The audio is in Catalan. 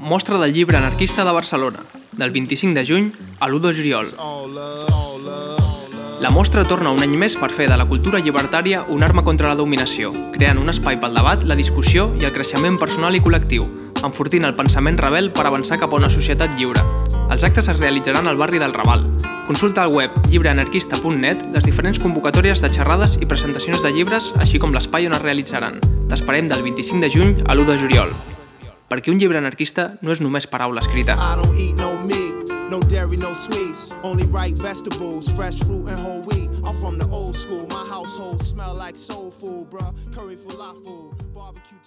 Mostra del llibre anarquista de Barcelona, del 25 de juny a l'1 de juliol. La mostra torna un any més per fer de la cultura llibertària un arma contra la dominació, creant un espai pel debat, la discussió i el creixement personal i col·lectiu, enfortint el pensament rebel per avançar cap a una societat lliure. Els actes es realitzaran al barri del Raval. Consulta al web llibreanarquista.net les diferents convocatòries de xerrades i presentacions de llibres, així com l'espai on es realitzaran. T'esperem del 25 de juny a l'1 de juliol. Perquè un llibre anarquista no és només paraula escrita. No meat, no dairy, no sweets. Only ripe vegetables, fresh fruit and whole wheat. I'm from the old school. My household smell like soul food, bruh. Curry falafel, barbecue.